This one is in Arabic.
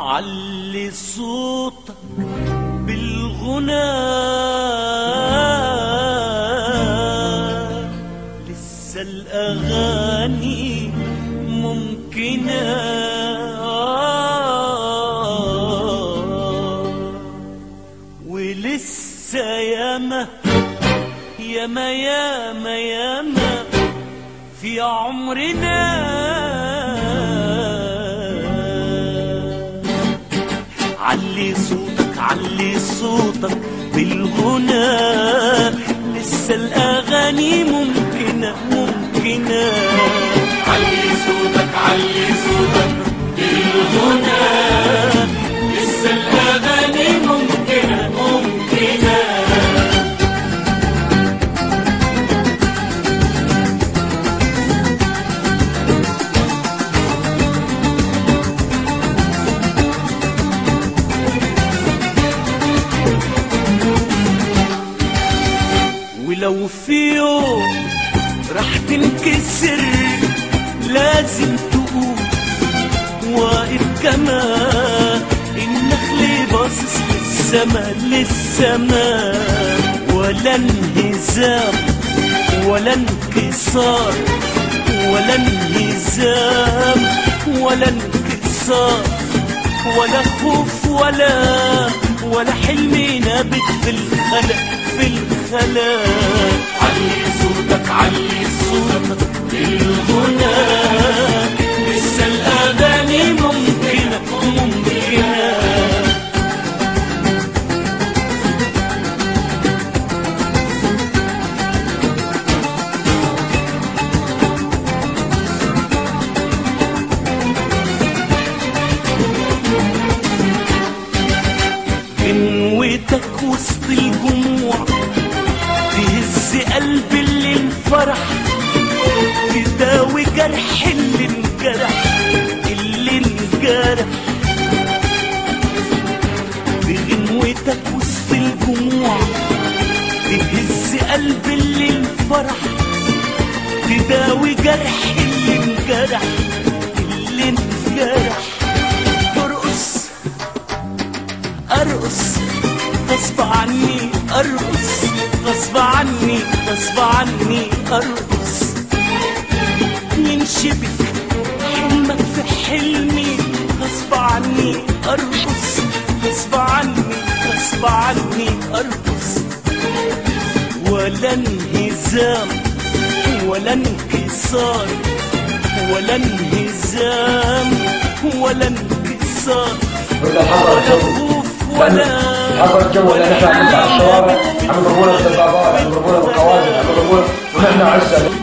علي صوتك بالغنى. لسه الأغاني ممكنة. ولسه ياما ياما ياما ياما في عمرنا. علي صوتك علي صوتك بالغنى. ولو في يوم راح تنكسر لازم تقوم. واقف كما النخل باصص للسما للسما. ولا انهزام ولا انكسار. ولا انهزام ولا انكسار. ولا خوف ولا ولا حلم نابت في الخلا. في الخلا علي صوتك علي صوتك بالغنى لسه الأغاني ممكنة ممكنة وسط الجموع تهز قلب اللي انفرح تداوي جرح اللي انجرح اللي انجرح. بغنوتك وسط الجموع تهز قلب اللي انفرح تداوي جرح اللي انجرح اللي انجرح. ترقص ارقص غصب عني ارقص. غصب عني غصب عني ارقص ينشبك حلمك في حلمي. غصب عني ارقص غصب عني غصب عني ارقص ولا انهزام ولا انكسار ولا انهزام ولا انكسار. ولا خوف ولا حضر الجو اللي نحن عم نطلع الشوارع عم يضربونا بالدبابات عم يضربونا بالقوادم عم يضربونا ونحن عزة.